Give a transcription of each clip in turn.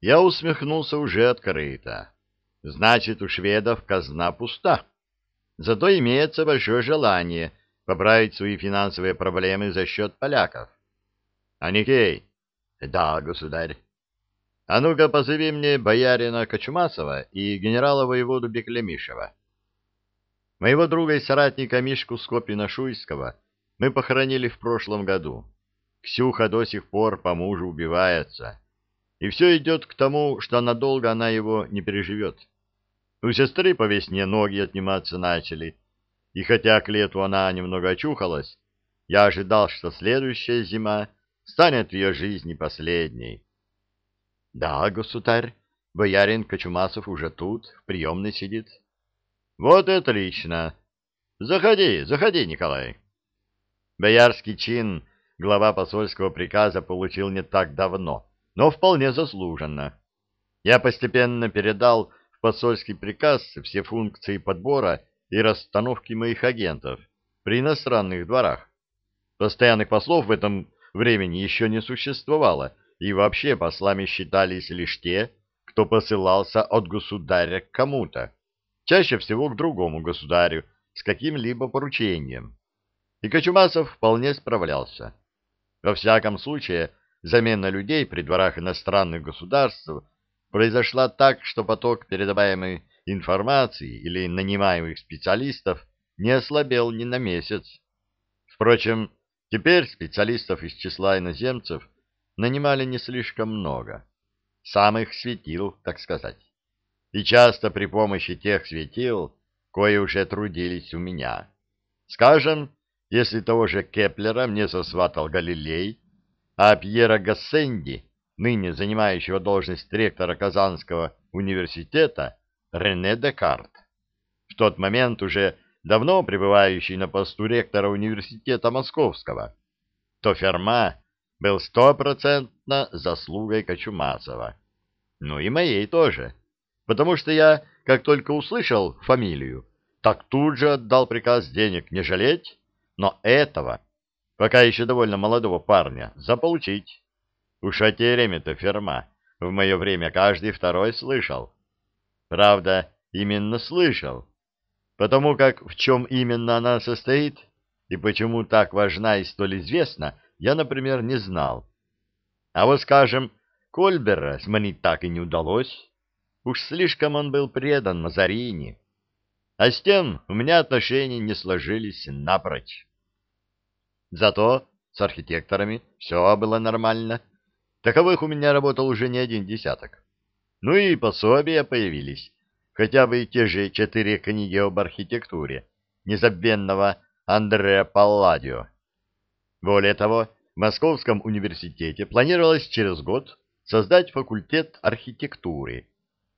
Я усмехнулся уже открыто. Значит, у шведов казна пуста. Зато имеется большое желание поправить свои финансовые проблемы за счет поляков. Аникей? Да, государь. А ну-ка позови мне боярина Кочумасова и генерала-воеводу Беклемишева. Моего друга и соратника Мишку Скопина-Шуйского мы похоронили в прошлом году. Ксюха до сих пор по мужу убивается. И все идет к тому, что надолго она его не переживет. У сестры по весне ноги отниматься начали, и хотя к лету она немного очухалась, я ожидал, что следующая зима станет в ее жизни последней. — Да, государь, боярин Кочумасов уже тут, в приемной сидит. — Вот это лично. Заходи, заходи, Николай. Боярский чин глава посольского приказа получил не так давно, но вполне заслуженно. Я постепенно передал в посольский приказ все функции подбора и расстановки моих агентов при иностранных дворах. Постоянных послов в этом времени еще не существовало, и вообще послами считались лишь те, кто посылался от государя к кому-то, чаще всего к другому государю с каким-либо поручением. И Кочумасов вполне справлялся. Во всяком случае, замена людей при дворах иностранных государств произошла так, что поток передаваемой информации или нанимаемых специалистов не ослабел ни на месяц. Впрочем, теперь специалистов из числа иноземцев нанимали не слишком много. Самых светил, так сказать. И часто при помощи тех светил, кое уже трудились у меня. Скажем, если того же Кеплера мне сосватал Галилей, а Пьера Гассенди ныне занимающего должность ректора Казанского университета, Рене Декарт. В тот момент уже давно пребывающий на посту ректора университета Московского, то Ферма был стопроцентно заслугой Кочумасова. Ну и моей тоже, потому что я, как только услышал фамилию, так тут же отдал приказ денег не жалеть, но этого, пока еще довольно молодого парня, заполучить. Уж о теореме-то Ферма в мое время каждый второй слышал. Правда, именно слышал, потому как в чем именно она состоит и почему так важна и столь известна, я, например, не знал. А вот, скажем, Кольбера сманить так и не удалось. Уж слишком он был предан Мазарини. А с тем у меня отношения не сложились напрочь. Зато с архитекторами все было нормально. Таковых у меня работал уже не один десяток. Ну и пособия появились, хотя бы те же четыре книги об архитектуре незабвенного Андреа Палладио. Более того, в Московском университете планировалось через год создать факультет архитектуры.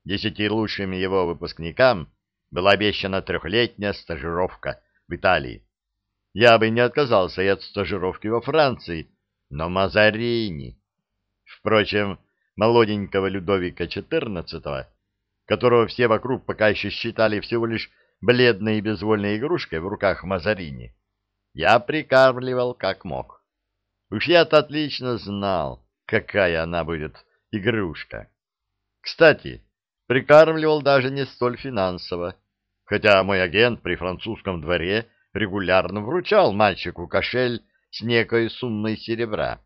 Десяти лучшим его выпускникам была обещана трехлетняя стажировка в Италии. Я бы не отказался и от стажировки во Франции, но Мазарини Впрочем, молоденького Людовика XIV, которого все вокруг пока еще считали всего лишь бледной и безвольной игрушкой в руках Мазарини, я прикармливал как мог. Уж я-то отлично знал, какая она будет игрушка. Кстати, прикармливал даже не столь финансово, хотя мой агент при французском дворе регулярно вручал мальчику кошель с некой суммой серебра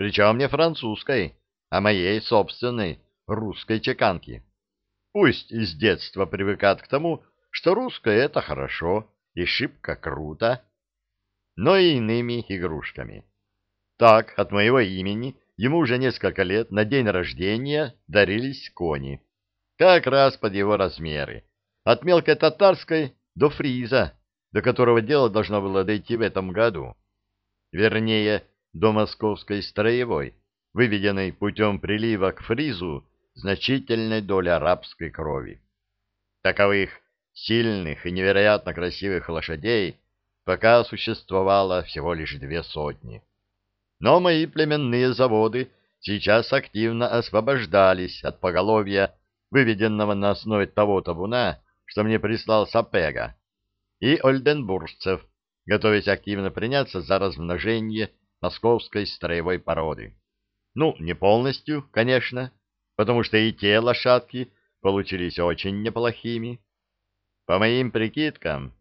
причем не французской, а моей собственной русской чеканки. Пусть из детства привыкат к тому, что русское — это хорошо и шибко круто, но и иными игрушками. Так, от моего имени ему уже несколько лет на день рождения дарились кони, как раз под его размеры, от мелкой татарской до фриза, до которого дело должно было дойти в этом году. Вернее, до московской строевой, выведенной путем прилива к фризу значительной доли арабской крови. Таковых сильных и невероятно красивых лошадей пока существовало всего лишь две сотни. Но мои племенные заводы сейчас активно освобождались от поголовья, выведенного на основе того табуна, что мне прислал Сапега, и ольденбуржцев, готовясь активно приняться за размножение московской строевой породы. Ну, не полностью, конечно, потому что и те лошадки получились очень неплохими. По моим прикидкам,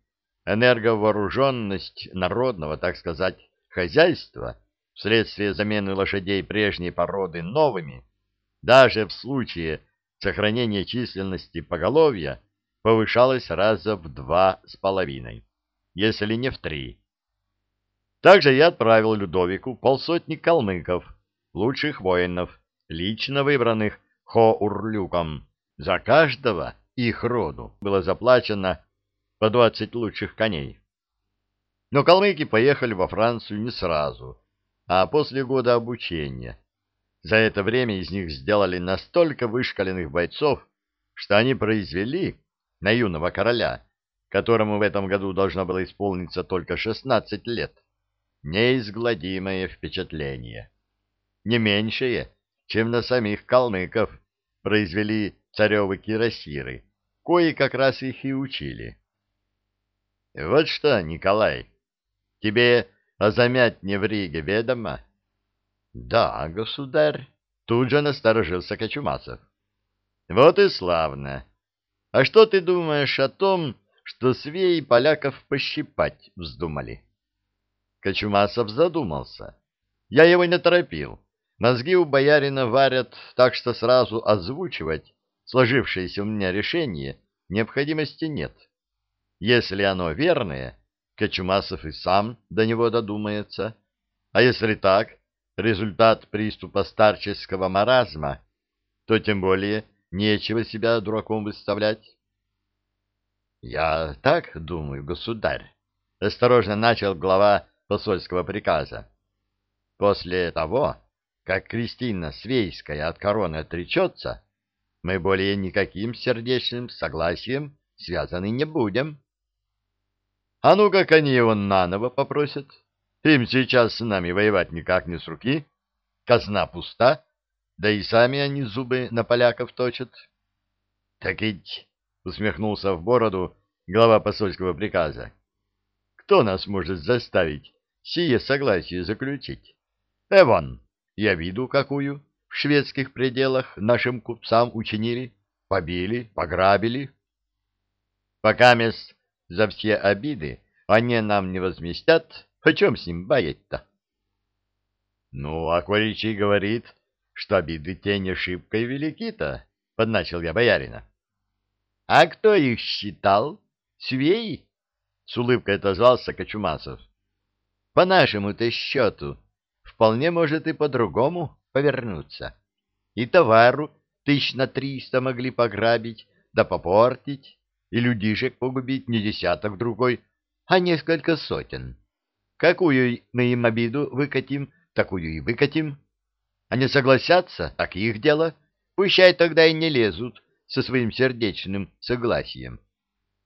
энерговооруженность народного, так сказать, хозяйства вследствие замены лошадей прежней породы новыми, даже в случае сохранения численности поголовья, повышалась раза в два с половиной, если не в три. Также я отправил Людовику полсотни калмыков, лучших воинов, лично выбранных Хо-Урлюком. За каждого их роду было заплачено по двадцать лучших коней. Но калмыки поехали во Францию не сразу, а после года обучения. За это время из них сделали настолько вышкаленных бойцов, что они произвели на юного короля, которому в этом году должно было исполниться только шестнадцать лет, неизгладимое впечатление. Не меньшее, чем на самих калмыков произвели царевы кирасиры, кои как раз их и учили. Вот что, Николай, тебе о замятне в Риге ведомо? Да, государь, тут же насторожился Кочумасов. Вот и славно. А что ты думаешь о том, что свеи поляков пощипать вздумали? Кочумасов задумался. Я его не торопил. Мозги у боярина варят так, что сразу озвучивать сложившееся у меня решение необходимости нет. Если оно верное, Кочумасов и сам до него додумается. А если так, результат приступа старческого маразма, то тем более нечего себя дураком выставлять. — Я так думаю, государь, — осторожно начал глава посольского приказа. После того, как Кристина Свейская от короны отречется, мы более никаким сердечным согласием связаны не будем. А ну как они его наново попросят? Им сейчас с нами воевать никак не с руки. Казна пуста, да и сами они зубы на поляков точат. — Так ведь, — усмехнулся в бороду глава посольского приказа, — кто нас может заставить сие согласие заключить? Эван, я виду какую в шведских пределах нашим купцам учинили, побили, пограбили. Пока мест за все обиды они нам не возместят, о чем с ним баять-то? Ну, а Кваричий говорит, что обиды те не шибко и велики-то, — подначил я боярина. — А кто их считал? Свей? — с улыбкой отозвался Кочумасов. — По нашему-то счету, вполне может и по-другому повернуться. И товару тысяч на триста могли пограбить, да попортить, и людишек погубить не десяток другой, а несколько сотен. Какую мы им обиду выкатим, такую и выкатим. Они согласятся, так их дело. Пущай тогда и не лезут со своим сердечным согласием.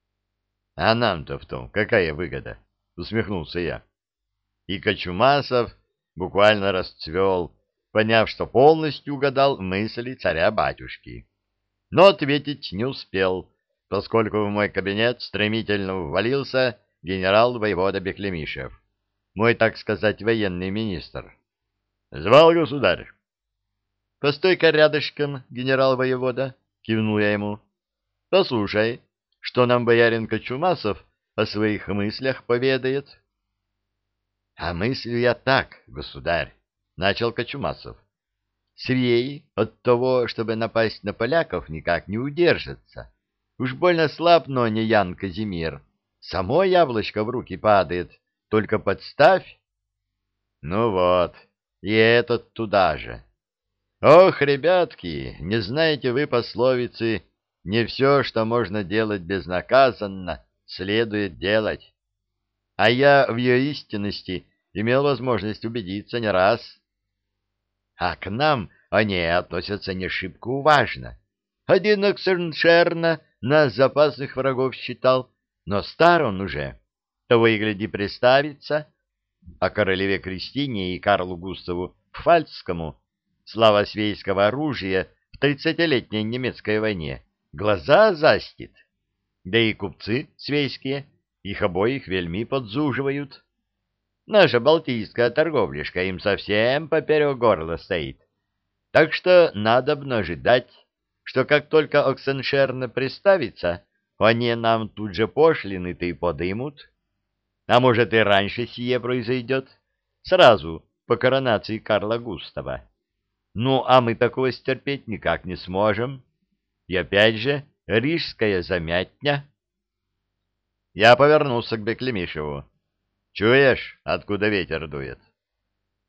— А нам-то в том какая выгода? — усмехнулся я. И Кочумасов буквально расцвел, поняв, что полностью угадал мысли царя-батюшки. Но ответить не успел, поскольку в мой кабинет стремительно ввалился генерал-воевода Беклемишев, мой, так сказать, военный министр. «Звал государь». «Постой-ка рядышком, генерал-воевода», — кивнул я ему. «Послушай, что нам боярин Кочумасов о своих мыслях поведает». «А мыслю я так, государь», — начал Кочумасов. «Свей от того, чтобы напасть на поляков, никак не удержится. Уж больно слаб, но не Ян Казимир. Само яблочко в руки падает, только подставь». «Ну вот, и этот туда же». «Ох, ребятки, не знаете вы пословицы «не все, что можно делать безнаказанно, следует делать». А я в ее истинности имел возможность убедиться не раз. А к нам они относятся не шибко уважно. Один Оксеншерна нас запасных врагов считал, но стар он уже. Того и гляди представится. А королеве Кристине и Карлу Густаву Пфальцскому слава свейского оружия в тридцатилетней немецкой войне глаза застит. Да и купцы свейские их обоих вельми подзуживают. Наша балтийская торговляшка им совсем поперек горла стоит. Так что надо ожидать, что как только Оксеншерна приставится, они нам тут же пошлины-то и подымут. А может, и раньше сие произойдет, сразу по коронации Карла Густава. Ну, а мы такого стерпеть никак не сможем. И опять же, рижская замятня. Я повернулся к Беклемишеву. Чуешь, откуда ветер дует?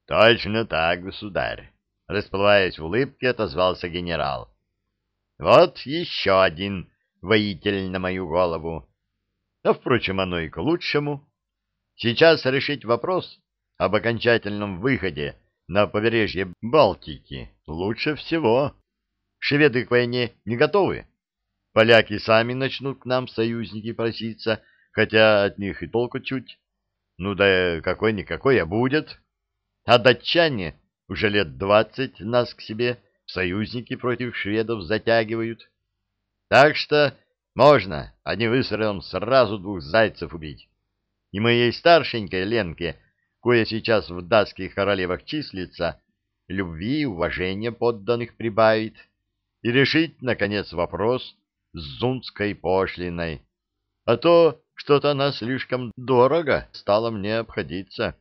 — Точно так, государь. Расплываясь в улыбке, отозвался генерал. — Вот еще один воитель на мою голову. А, впрочем, оно и к лучшему. Сейчас решить вопрос об окончательном выходе на побережье Балтики лучше всего. Шведы к войне не готовы. Поляки сами начнут к нам союзники проситься, хотя от них и толку чуть. Ну да какой-никакой, а будет. А датчане уже лет двадцать нас к себе союзники против шведов затягивают. Так что можно одним выстрелом сразу двух зайцев убить. И моей старшенькой Ленке, кое сейчас в датских королевах числится, любви и уважения подданных прибавить и решить, наконец, вопрос с зунской пошлиной. А то что-то она слишком дорого стала мне обходиться.